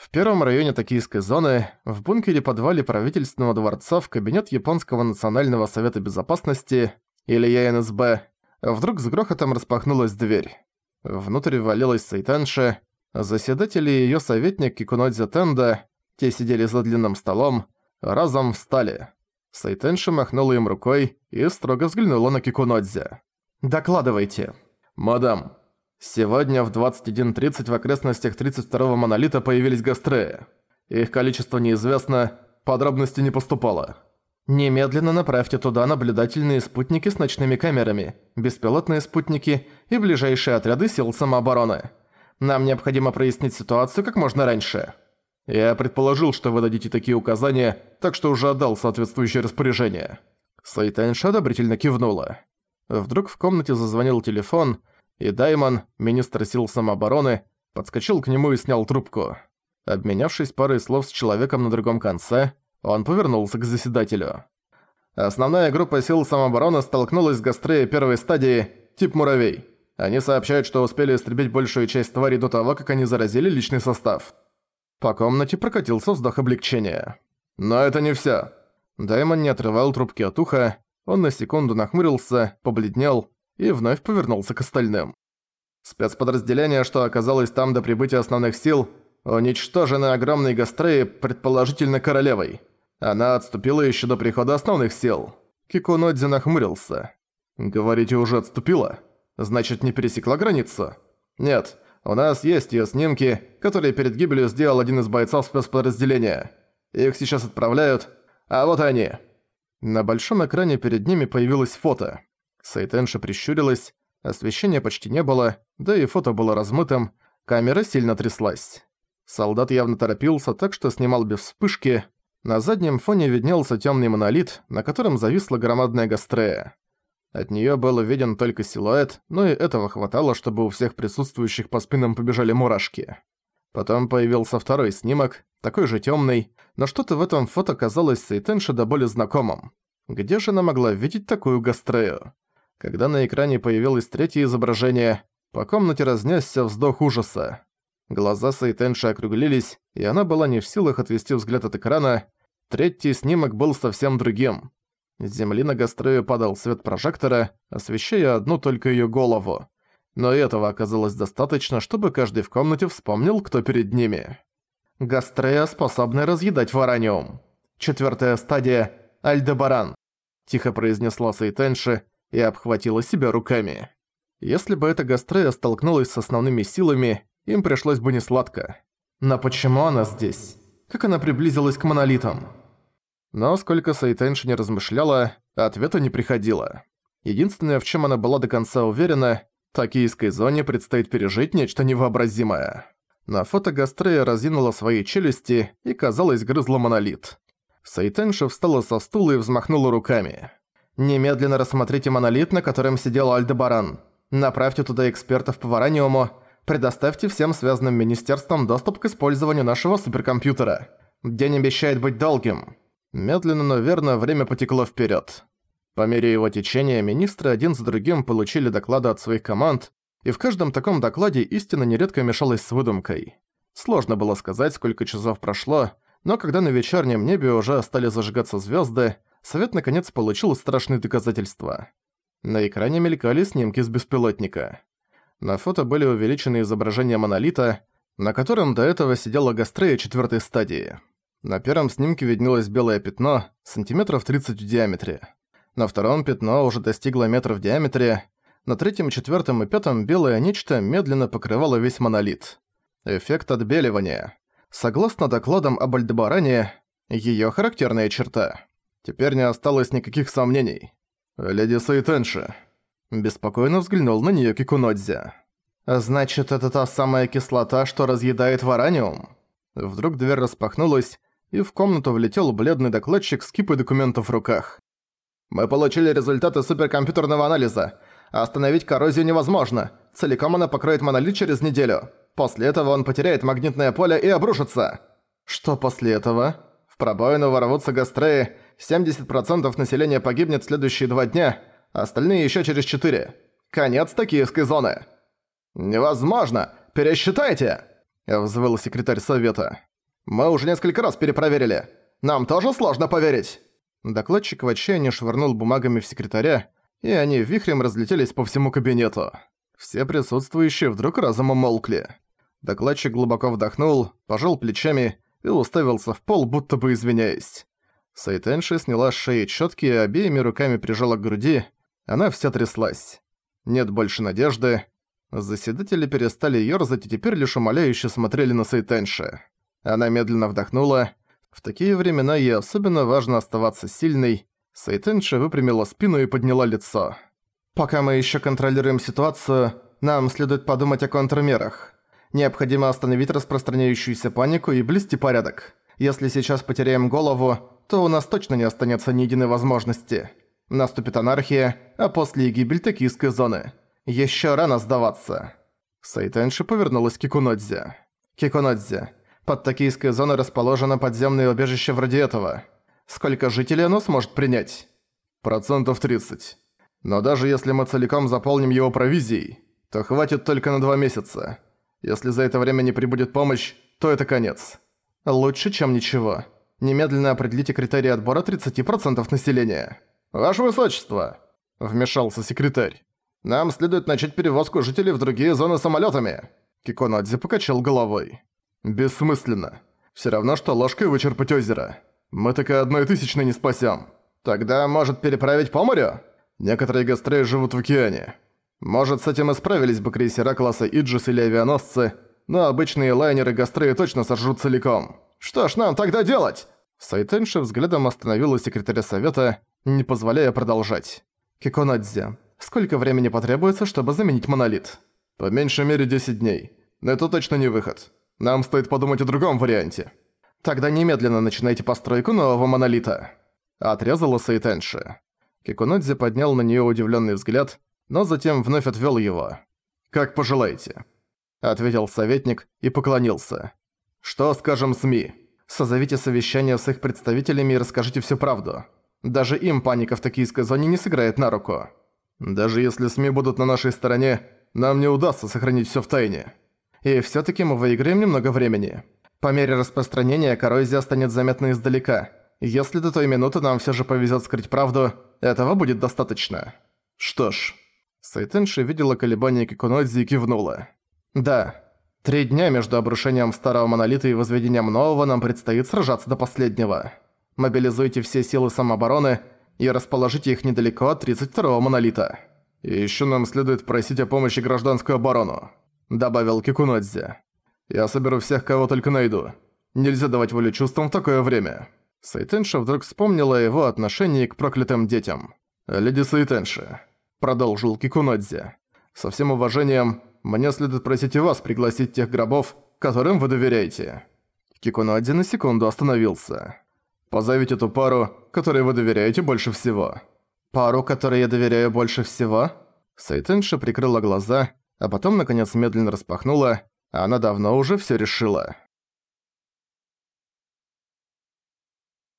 В первом районе токийской зоны, в бункере-подвале правительственного дворца в кабинет Японского национального совета безопасности, или ЯНСБ, вдруг с грохотом распахнулась дверь. Внутрь ввалилась Сайтанши, заседатели и её советник Кикунодзи Тенда, те сидели за длинным столом, разом встали. Сайтенши махнула им рукой и строго взглянула на Кикунодзи. «Докладывайте». «Мадам, сегодня в 21.30 в окрестностях 32-го монолита появились гастреи. Их количество неизвестно, подробности не поступало». «Немедленно направьте туда наблюдательные спутники с ночными камерами, беспилотные спутники и ближайшие отряды сил самообороны. Нам необходимо прояснить ситуацию как можно раньше». «Я предположил, что вы дадите такие указания, так что уже отдал соответствующее распоряжение». Сайтанша одобрительно кивнула. Вдруг в комнате зазвонил телефон, и Даймон, министр сил самообороны, подскочил к нему и снял трубку. Обменявшись парой слов с человеком на другом конце, он повернулся к заседателю. Основная группа сил самообороны столкнулась с Гастреей первой стадии, тип муравей. Они сообщают, что успели истребить большую часть тварей до того, как они заразили личный состав. По комнате прокатился вздох облегчения. Но это не всё. Даймон не отрывал трубки от уха, он на секунду нахмурился, побледнел и вновь повернулся к остальным. Спецподразделение, что оказалось там до прибытия основных сил, уничтожены огромной гастреей, предположительно королевой. Она отступила еще до прихода основных сил. Кикунодзи нахмурился. «Говорите, уже отступила? Значит, не пересекла границу?» «Нет, у нас есть ее снимки, которые перед гибелью сделал один из бойцов спецподразделения. Их сейчас отправляют, а вот они». На большом экране перед ними появилось фото. Сайтенша прищурилась, освещения почти не было, да и фото было размытым, камера сильно тряслась. Солдат явно торопился, так что снимал без вспышки. На заднем фоне виднелся темный монолит, на котором зависла громадная гастрея. От нее был виден только силуэт, но и этого хватало, чтобы у всех присутствующих по спинам побежали мурашки. Потом появился второй снимок, такой же темный, но что-то в этом фото казалось Сейтенши до боли знакомым. Где же она могла видеть такую гастрею? Когда на экране появилось третье изображение, по комнате разнесся вздох ужаса. Глаза Сейтенши округлились, и она была не в силах отвести взгляд от экрана. Третий снимок был совсем другим. С земли на гастрею падал свет прожектора, освещая одну только её голову но этого оказалось достаточно, чтобы каждый в комнате вспомнил, кто перед ними. Гастрея, способная разъедать вараниум. Четвертая стадия – Альдебаран. Тихо произнесла Сейтенши и обхватила себя руками. Если бы эта Гастрея столкнулась с основными силами, им пришлось бы несладко. Но почему она здесь? Как она приблизилась к монолитам? Но сколько Сейтенши не размышляла, ответа не приходило. Единственное, в чем она была до конца уверена, Токийской зоне предстоит пережить нечто невообразимое. На фото Гастрея разинула свои челюсти и, казалось, грызла монолит. Сайтенши встала со стула и взмахнула руками. «Немедленно рассмотрите монолит, на котором сидел Альдебаран. Направьте туда экспертов по вараниуму, предоставьте всем связанным министерствам доступ к использованию нашего суперкомпьютера. День обещает быть долгим». Медленно, но верно время потекло вперед. По мере его течения министры один за другим получили доклады от своих команд, и в каждом таком докладе истина нередко мешалась с выдумкой. Сложно было сказать, сколько часов прошло, но когда на вечернем небе уже стали зажигаться звезды, Совет наконец получил страшные доказательства. На экране мелькали снимки с беспилотника. На фото были увеличены изображения монолита, на котором до этого сидела гастрея четвертой стадии. На первом снимке виднелось белое пятно, сантиметров 30 в диаметре. На втором пятно уже достигло метра в диаметре, на третьем, четвертом и пятом белое нечто медленно покрывало весь монолит. Эффект отбеливания. Согласно докладам об Альдебаране, её характерная черта. Теперь не осталось никаких сомнений. «Леди Сайтенши», – беспокойно взглянул на неё Кикунодзи. «Значит, это та самая кислота, что разъедает вараниум?» Вдруг дверь распахнулась, и в комнату влетел бледный докладчик с кипой документов в руках. Мы получили результаты суперкомпьютерного анализа. Остановить коррозию невозможно. Целиком она покроет монолит через неделю. После этого он потеряет магнитное поле и обрушится. Что после этого? Пробоину ворвутся гастреи, 70% населения погибнет в следующие два дня, остальные еще через четыре. Конец токийской зоны. «Невозможно! Пересчитайте!» – взвыл секретарь совета. Мы уже несколько раз перепроверили. Нам тоже сложно поверить!» Докладчик в отчаянии швырнул бумагами в секретаря, и они вихрем разлетелись по всему кабинету. Все присутствующие вдруг разом умолкли. Докладчик глубоко вдохнул, пожал плечами и уставился в пол, будто бы извиняясь. Сайтенши сняла с шеи чётки и обеими руками прижала к груди. Она вся тряслась. Нет больше надежды. Заседатели перестали ёрзать и теперь лишь умоляюще смотрели на Сайтенши. Она медленно вдохнула. В такие времена ей особенно важно оставаться сильной. Сайтенши выпрямила спину и подняла лицо. «Пока мы ещё контролируем ситуацию, нам следует подумать о контрмерах. Необходимо остановить распространяющуюся панику и блюсти порядок. Если сейчас потеряем голову, то у нас точно не останется ни единой возможности. Наступит анархия, а после и гибель токийской зоны. Ещё рано сдаваться. Сайтенши повернулась к Кикунодзе. Кикунодзе, под токийской зоной расположено подземное убежище вроде этого. Сколько жителей оно сможет принять? Процентов 30. Но даже если мы целиком заполним его провизией, то хватит только на два месяца. Если за это время не прибудет помощь, то это конец. Лучше, чем ничего. Немедленно определите критерии отбора 30% населения. «Ваше Высочество!» – вмешался секретарь. «Нам следует начать перевозку жителей в другие зоны самолетами. Киконадзе покачал головой. «Бессмысленно. Все равно, что ложкой вычерпать озеро. Мы так и одной тысячной не спасем. Тогда, может, переправить по морю? Некоторые гастреи живут в океане. Может, с этим и справились бы крейсера класса Иджис или авианосцы, но обычные лайнеры гастреи точно сожрут целиком. Что ж нам тогда делать?» Сайтенши взглядом остановила секретаря совета, не позволяя продолжать. «Киконадзе, сколько времени потребуется, чтобы заменить монолит?» «По меньшей мере 10 дней. Но это точно не выход. Нам стоит подумать о другом варианте». «Тогда немедленно начинайте постройку нового монолита», — отрезала Сайтенши. Кикунодзе поднял на неё удивлённый взгляд, но затем вновь отвёл его. «Как пожелаете», — ответил советник и поклонился. «Что скажем СМИ?» Созовите совещание с их представителями и расскажите всю правду. Даже им паника в токийской зоне не сыграет на руку. Даже если СМИ будут на нашей стороне, нам не удастся сохранить всё в тайне. И всё-таки мы выиграем немного времени. По мере распространения коррозия станет заметна издалека. Если до той минуты нам всё же повезёт скрыть правду, этого будет достаточно. Что ж... Сайтенши видела колебания Кикунодзи и кивнула. Да, Три дня между обрушением старого монолита и возведением нового нам предстоит сражаться до последнего. Мобилизуйте все силы самообороны и расположите их недалеко от 32-го монолита. И ещё нам следует просить о помощи гражданскую оборону», — добавил Кикунодзе. «Я соберу всех, кого только найду. Нельзя давать волю чувствам в такое время». Сайтенша вдруг вспомнила его отношении к проклятым детям. «Леди Сайтенши», — продолжил Кикунодзе. «Со всем уважением, мне следует просить и вас пригласить тех гробов, которым вы доверяете». Кикуноди на секунду остановился. «Позовите ту пару, которой вы доверяете больше всего». «Пару, которой я доверяю больше всего?» Сайтенша прикрыла глаза, а потом, наконец, медленно распахнула, а она давно уже всё решила.